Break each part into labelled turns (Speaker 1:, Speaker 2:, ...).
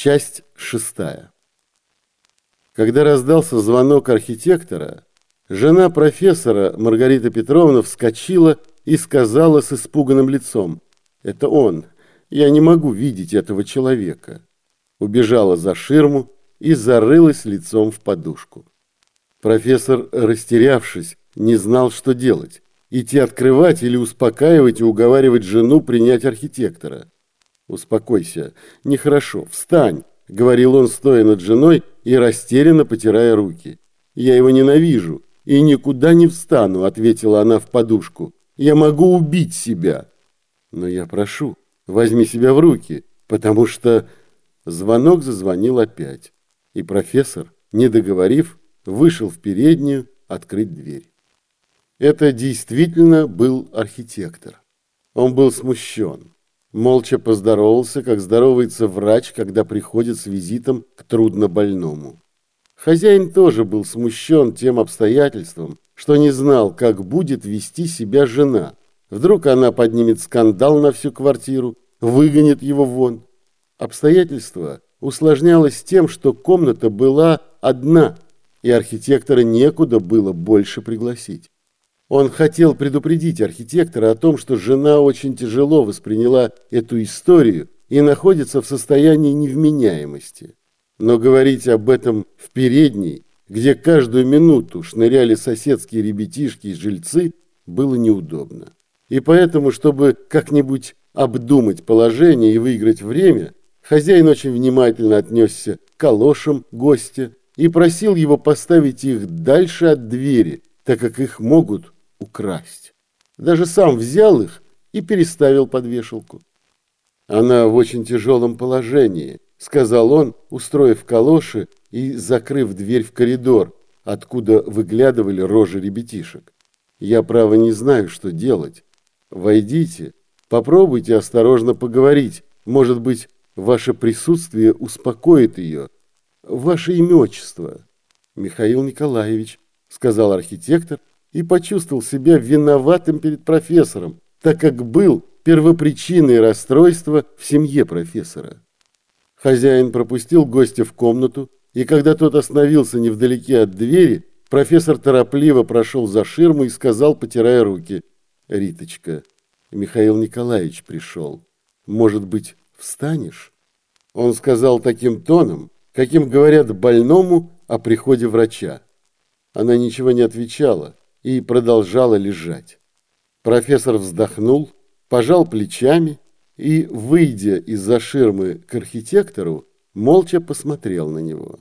Speaker 1: Часть шестая. Когда раздался звонок архитектора, жена профессора Маргарита Петровна вскочила и сказала с испуганным лицом, «Это он, я не могу видеть этого человека». Убежала за ширму и зарылась лицом в подушку. Профессор, растерявшись, не знал, что делать. Идти открывать или успокаивать и уговаривать жену принять архитектора. «Успокойся, нехорошо, встань», — говорил он, стоя над женой и растерянно потирая руки. «Я его ненавижу и никуда не встану», — ответила она в подушку. «Я могу убить себя». «Но я прошу, возьми себя в руки, потому что...» Звонок зазвонил опять, и профессор, не договорив, вышел в переднюю открыть дверь. Это действительно был архитектор. Он был смущен. Молча поздоровался, как здоровается врач, когда приходит с визитом к труднобольному. Хозяин тоже был смущен тем обстоятельством, что не знал, как будет вести себя жена. Вдруг она поднимет скандал на всю квартиру, выгонит его вон. Обстоятельство усложнялось тем, что комната была одна, и архитектора некуда было больше пригласить. Он хотел предупредить архитектора о том, что жена очень тяжело восприняла эту историю и находится в состоянии невменяемости. Но говорить об этом в передней, где каждую минуту шныряли соседские ребятишки и жильцы, было неудобно. И поэтому, чтобы как-нибудь обдумать положение и выиграть время, хозяин очень внимательно отнесся к калошам гостя и просил его поставить их дальше от двери, так как их могут украсть. Даже сам взял их и переставил под вешалку. Она в очень тяжелом положении, сказал он, устроив калоши и закрыв дверь в коридор, откуда выглядывали рожи ребятишек. Я, право, не знаю, что делать. Войдите, попробуйте осторожно поговорить. Может быть, ваше присутствие успокоит ее. Ваше имечество. Михаил Николаевич, сказал архитектор, и почувствовал себя виноватым перед профессором, так как был первопричиной расстройства в семье профессора. Хозяин пропустил гостя в комнату, и когда тот остановился невдалеке от двери, профессор торопливо прошел за ширму и сказал, потирая руки, «Риточка, Михаил Николаевич пришел. Может быть, встанешь?» Он сказал таким тоном, каким говорят больному о приходе врача. Она ничего не отвечала, и продолжала лежать. Профессор вздохнул, пожал плечами и, выйдя из-за ширмы к архитектору, молча посмотрел на него.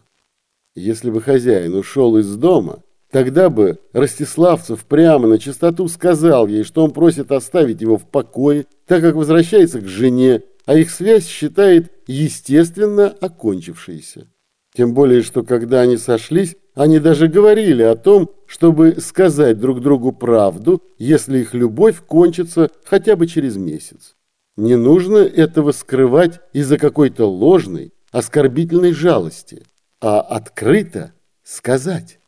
Speaker 1: Если бы хозяин ушел из дома, тогда бы Ростиславцев прямо на чистоту сказал ей, что он просит оставить его в покое, так как возвращается к жене, а их связь считает естественно окончившейся. Тем более, что когда они сошлись, они даже говорили о том, чтобы сказать друг другу правду, если их любовь кончится хотя бы через месяц. Не нужно этого скрывать из-за какой-то ложной, оскорбительной жалости, а открыто сказать.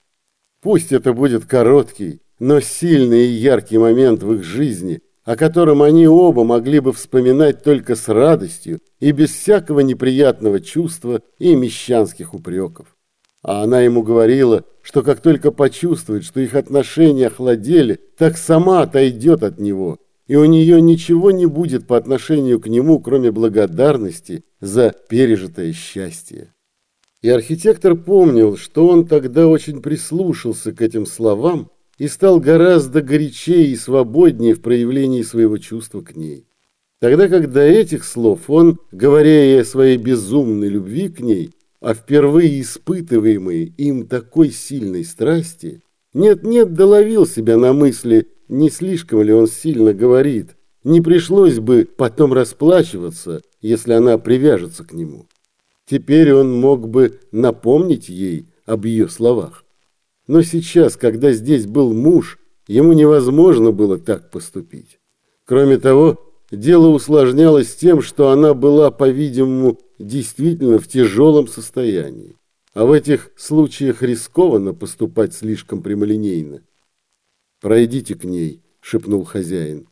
Speaker 1: Пусть это будет короткий, но сильный и яркий момент в их жизни, о котором они оба могли бы вспоминать только с радостью и без всякого неприятного чувства и мещанских упреков. А она ему говорила, что как только почувствует, что их отношения охладели, так сама отойдет от него, и у нее ничего не будет по отношению к нему, кроме благодарности за пережитое счастье. И архитектор помнил, что он тогда очень прислушался к этим словам и стал гораздо горячее и свободнее в проявлении своего чувства к ней. Тогда как до этих слов он, говоря ей о своей безумной любви к ней, а впервые испытываемой им такой сильной страсти, нет-нет доловил себя на мысли, не слишком ли он сильно говорит, не пришлось бы потом расплачиваться, если она привяжется к нему. Теперь он мог бы напомнить ей об ее словах. Но сейчас, когда здесь был муж, ему невозможно было так поступить. Кроме того, дело усложнялось тем, что она была, по-видимому, действительно в тяжелом состоянии. А в этих случаях рискованно поступать слишком прямолинейно. «Пройдите к ней», — шепнул хозяин.